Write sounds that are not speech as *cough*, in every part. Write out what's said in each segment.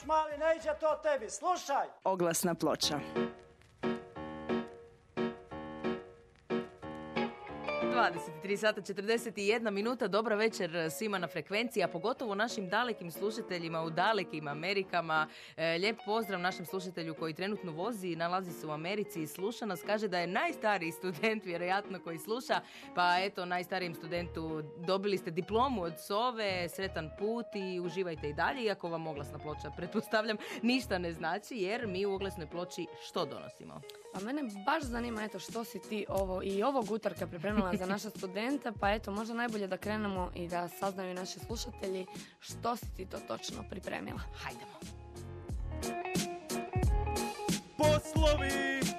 Šmali, ne iđe to tebi, slušaj! Oglasna ploča. 23 sata 41 minuta, dobra večer svima na frekvenciji, a pogotovo našim dalekim slušateljima u dalekim Amerikama. E, lijep pozdrav našem slušatelju koji trenutno vozi i nalazi se u Americi i sluša nas. Kaže da je najstariji student vjerojatno koji sluša, pa eto najstarijem studentu dobili ste diplomu od Sove, sretan put i uživajte i dalje, iako vam oglasna ploča, pretpostavljam, ništa ne znači jer mi u oglasnoj ploči što donosimo? Pa mene baš zanima eto što si ti ovo i ovog utorka pripremila za naše *laughs* studente, pa eto možda najbolje da krenemo i da saznaju naši slušatelji što si ti to točno pripremila. Hajdemo. Poslovi!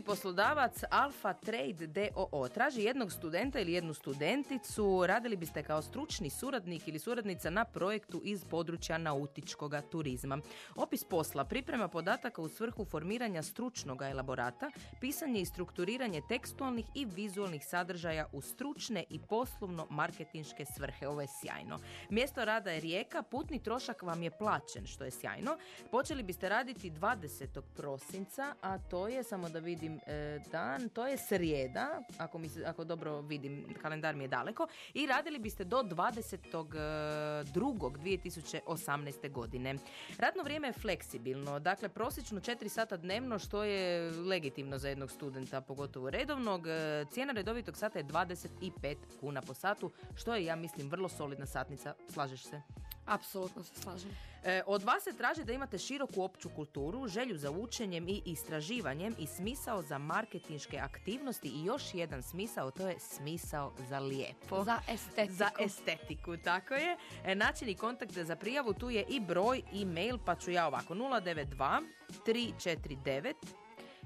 Prvi poslodavac Alpha Trade DOO traži jednog studenta ili jednu studenticu. Radili biste kao stručni suradnik ili suradnica na projektu iz područja nautičkog turizma. Opis posla priprema podataka u svrhu formiranja stručnog elaborata, pisanje i strukturiranje tekstualnih i vizualnih sadržaja u stručne i poslovno marketinške svrhe. Ovo je sjajno. Mjesto rada je Rijeka, putni trošak vam je plaćen, što je sjajno. Počeli biste raditi 20. prosinca, a to je, samo da vidim e, dan, to je srijeda, ako, mi ako dobro vidim, kalendar mi je daleko, i radili biste do 22.2018. godine. Radno vrijeme je fleksibilno, dakle prosječno 4 sata dnevno, što je legitimno za jednog studenta, pogotovo redovnog. E, Cijena redovitog sata je 25 kuna po satu, što je, ja mislim, vrlo solidna satnica. Slažeš se? Apsolutno se slažem. E, od vas se traži da imate široku opću kulturu, želju za učenjem i istraživanjem i smisao za marketinške aktivnosti i još jedan smisao, to je smisao za lijepo. Za estetiku. Za estetiku, tako je. E, način i kontakt za prijavu tu je i broj i mail, pa ću ja ovako 092 349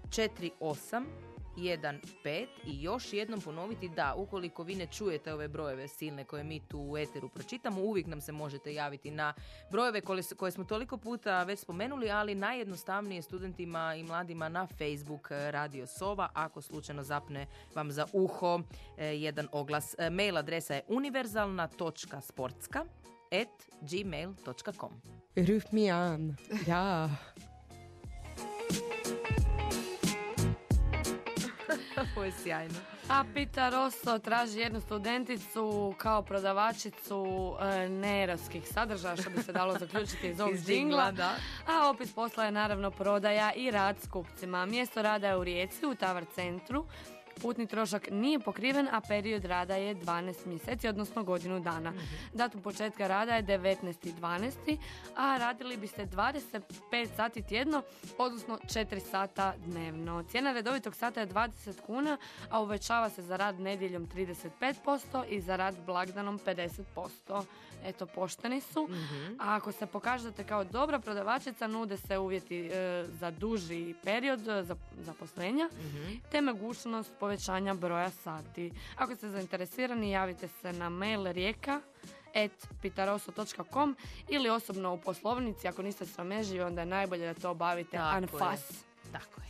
48 1.5 i još jednom ponoviti da ukoliko vi ne čujete ove brojeve silne koje mi tu u eteru pročitamo, uvijek nam se možete javiti na brojeve koje, smo toliko puta već spomenuli, ali najjednostavnije studentima i mladima na Facebook eh, Radio Sova, ako slučajno zapne vam za uho eh, jedan oglas. Eh, mail adresa je univerzalna.sportska gmail.com Ruf mi an. Ja. *laughs* Ovo je sjajno. A Pita Rosso traži jednu studenticu kao prodavačicu e, nerovskih sadržaja, što bi se dalo zaključiti iz ovog džingla. da. A opis posla je naravno prodaja i rad s kupcima. Mjesto rada je u Rijeci, u Tavar centru. Putni trošak nije pokriven, a period rada je 12 mjeseci, odnosno godinu dana. Datum početka rada je 19.12. a radili biste 25 sati tjedno, odnosno 4 sata dnevno. Cijena redovitog sata je 20 kuna, a uvećava se za rad nedjeljom 35% i za rad blagdanom 50%. Eto, pošteni su. A ako se pokažete kao dobra prodavačica, nude se uvjeti e, za duži period e, za zaposlenja, te mogućnost povećanja broja sati. Ako ste zainteresirani, javite se na mail rijeka at pitaroso.com ili osobno u poslovnici. Ako niste srameživi, onda je najbolje da to obavite Tako anfas. je. Tako je.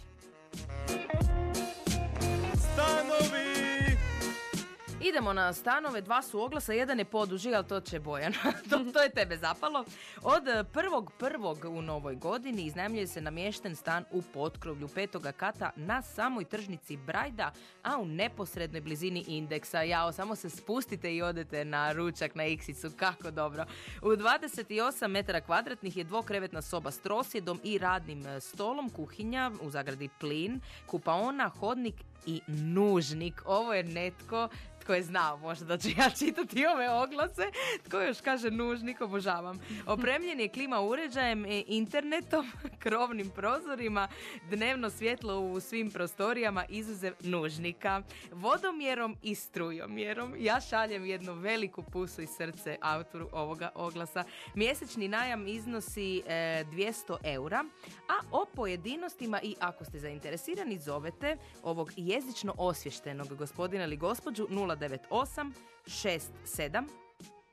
Idemo na stanove, dva su oglasa, jedan je poduži, ali to će Bojan. *laughs* to, to je tebe zapalo. Od prvog prvog u novoj godini iznajmljuje se namješten stan u potkrovlju petoga kata na samoj tržnici Brajda, a u neposrednoj blizini indeksa. Jao, samo se spustite i odete na ručak na Iksicu, kako dobro. U 28 metara kvadratnih je dvokrevetna soba s trosjedom i radnim eh, stolom, kuhinja, u zagradi plin, kupaona, hodnik i nužnik. Ovo je netko tko je znao možda da ću ja čitati ove oglase, tko još kaže nužnik, obožavam. Opremljen je klima uređajem, internetom, *laughs* krovnim prozorima, dnevno svjetlo u svim prostorijama, izuzev nužnika, vodomjerom i strujomjerom. Ja šaljem jednu veliku pusu i srce autoru ovoga oglasa. Mjesečni najam iznosi e, 200 eura, a o pojedinostima i ako ste zainteresirani zovete ovog jezično osvještenog gospodina ili gospođu 098 67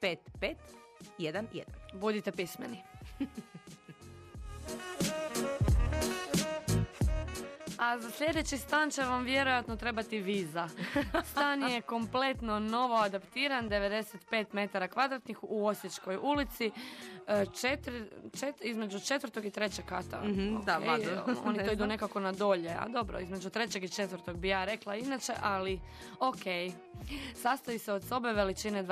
55 11. Budite pismeni. *laughs* A za sljedeći stan će vam vjerojatno trebati viza. Stan je kompletno novo adaptiran, 95 metara kvadratnih u Osječkoj ulici, e, četiri, čet- između četvrtog i trećeg kata. Mhm, da, Ok, mada. Oni to idu nekako na dolje, a dobro, između trećeg i četvrtog bi ja rekla inače, ali ok. Sastoji se od sobe veličine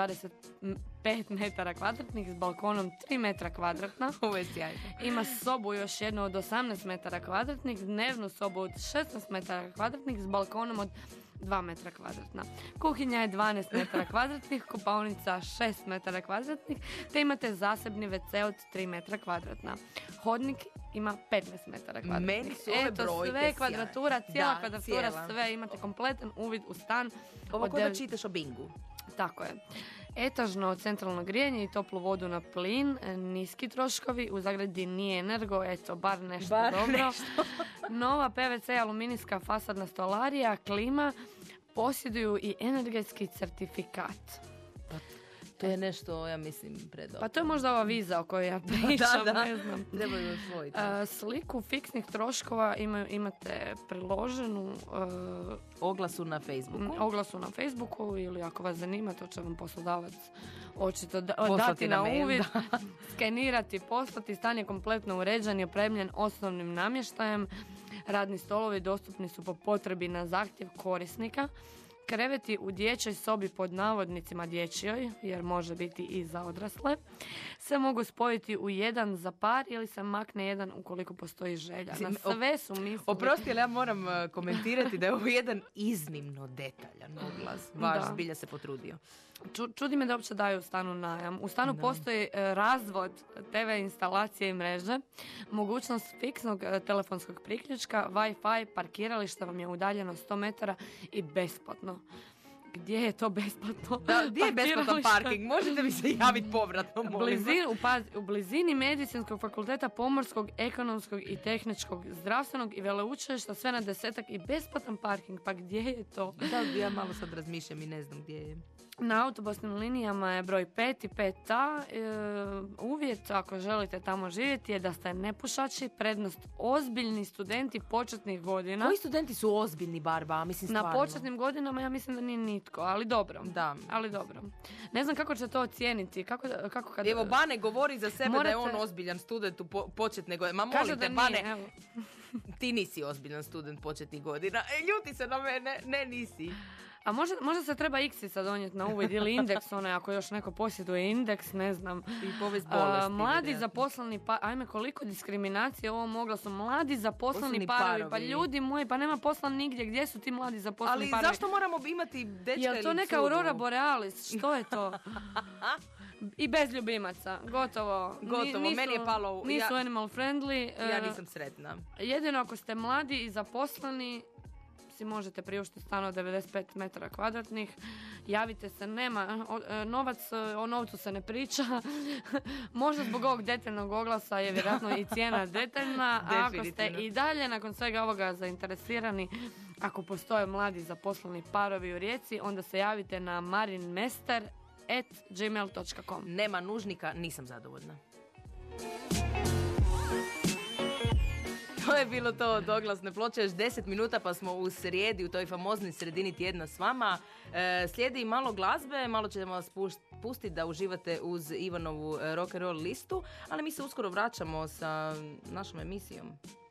25 metara kvadratnih s balkonom 3 metra kvadratna. *laughs* Ovo je sjajno. Ima sobu još jednu od 18 metara kvadratnih, dnevnu sobu od 16 metara kvadratnih s balkonom od 2 metra kvadratna. Kuhinja je 12 metara *laughs* kvadratnih, kupaonica 6 metara kvadratnih, te imate zasebni WC od 3 metra kvadratna. Hodnik ima 15 metara kvadratnih. Meni su ove Eto, brojke sve kvadratura, cijela Da, kvadratura, cijela. sve, imate kompletan uvid u stan. Ovo od kod da devet- čitaš o bingu. Tako je. Etažno centralno grijanje i toplu vodu na plin, e, niski troškovi, u zagradi nije energo, eto, bar nešto Bar dobro. *laughs* Nova PVC aluminijska fasadna stolarija, klima, posjeduju i energetski certifikat. To je nešto, ja mislim, predobro. Pa to je možda ova viza o kojoj ja *laughs* pričam, da. ne znam. Treba ju osvojiti. E, sliku fiksnih troškova ima, imate priloženu e, Oglasu na Facebooku. m, oglasu na Facebooku ili ako vas zanima, to će vam poslodavac očito da, dati na na, uvid, *laughs* skenirati, poslati. Stan je kompletno uređen i opremljen osnovnim namještajem. Radni stolovi dostupni su po potrebi na zahtjev korisnika. Kreveti u dječjoj sobi pod navodnicima dječjoj, jer može biti i za odrasle, se mogu spojiti u jedan za par ili se makne jedan ukoliko postoji želja. Na sve su mislili. Oprosti, ali ja moram uh, komentirati da je ovo jedan iznimno detaljan oglas. Baš Da. zbilja se potrudio. Ču- čudi me da uopće daju stanu najam. U stanu postoji e, razvod TV instalacije i mreže, mogućnost fiksnog e, telefonskog priključka, Wi-Fi, parkiralište vam je udaljeno 100 metara i besplatno. Gdje je to besplatno? Da, gdje je besplatan Parkiralište? parking? Možete mi se javiti povratno, molim vas? Blizini, u, paz- u blizini medicinskog fakulteta pomorskog, ekonomskog i tehničkog, zdravstvenog i veleučilišta, sve na desetak i besplatan parking. Pa gdje je to? Da, ja malo sad razmišljam i ne znam gdje je. Na autobusnim linijama je broj 5 i 5A. E, uvjet ako želite tamo živjeti je da ste nepušači, prednost ozbiljni studenti početnih godina. Koji studenti su ozbiljni, Barba? Mislim, Na stvarno. početnim godinama ja mislim da nije nitko, ali dobro. Da. Ali dobro. Ne znam kako će to ocijeniti. Kako, kako kad... Evo, Bane govori za sebe da je on Morate- ozbiljan student u po- početne godine. Ma molim da nije, Bane, evo. ti nisi ozbiljan student početnih godina. E, ljuti se na mene. Ne, nisi. A možda, možda se treba iksica donijeti na uvid ili indeks, onaj ako još neko posjeduje indeks, ne znam. I povest A, bolesti. mladi vjerojatno. zaposleni pa ajme koliko diskriminacije u ovom oglasu mladi zaposleni Posleni parovi. pa parovi. ljudi moji pa nema posla nigdje gdje su ti mladi zaposleni Ali parovi zašto moramo imati dečka Jel to neka? Aurora Borealis što je to *laughs* i bez ljubimaca gotovo Gotovo, nisu, meni je palo nisu ja- animal friendly Ja e, nisam sretna. jedino ako ste mladi i zaposleni si možete priuštiti stan od 95 metara kvadratnih. Javite se, nema, o- e, novac, e, o novcu se ne priča. *laughs* Možda zbog ovog detaljnog oglasa je vjerojatno i cijena *laughs* detaljna. A ako ste i dalje nakon svega ovoga zainteresirani, ako postoje mladi zaposleni parovi u Rijeci, onda se javite na marinmester at gmail.com. Nema nužnika, nisam zadovoljna. To je bilo to od oglasne ploče, još 10 minuta pa smo u srijedi, u toj famoznoj sredini tjedna s vama. E, slijedi malo glazbe, malo ćemo vas pustiti da uživate uz Ivanovu e, rock and roll listu, ali mi se uskoro vraćamo sa našom emisijom.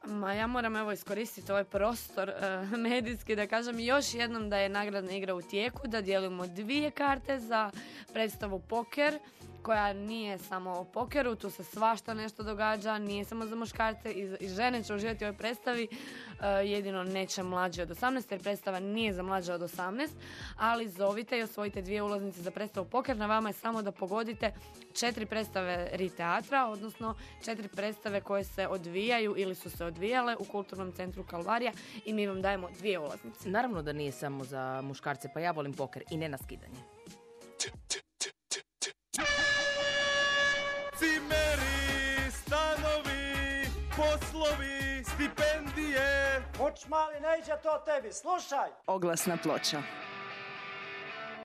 Ma ja moram evo iskoristiti ovaj prostor e, medijski da kažem još jednom da je nagradna igra u tijeku, da dijelimo dvije karte za predstavu Poker koja nije samo o pokeru, tu se svašta nešto događa, nije samo za muškarce i, i žene će uživati u ovoj predstavi, e, jedino neće mlađe od 18 jer predstava nije za mlađe od 18, ali zovite i osvojite dvije ulaznice za predstavu Poker, na vama je samo da pogodite četiri predstave Ri teatra, odnosno četiri predstave koje se odvijaju ili su se odvijale u kulturnom centru Kalvarija i mi vam dajemo dvije ulaznice. Naravno da nije samo za muškarce, pa ja volim poker i ne na skidanje. Poslovi, stipendije. Uč mali, ne iđe to tebi, slušaj. Oglasna ploča.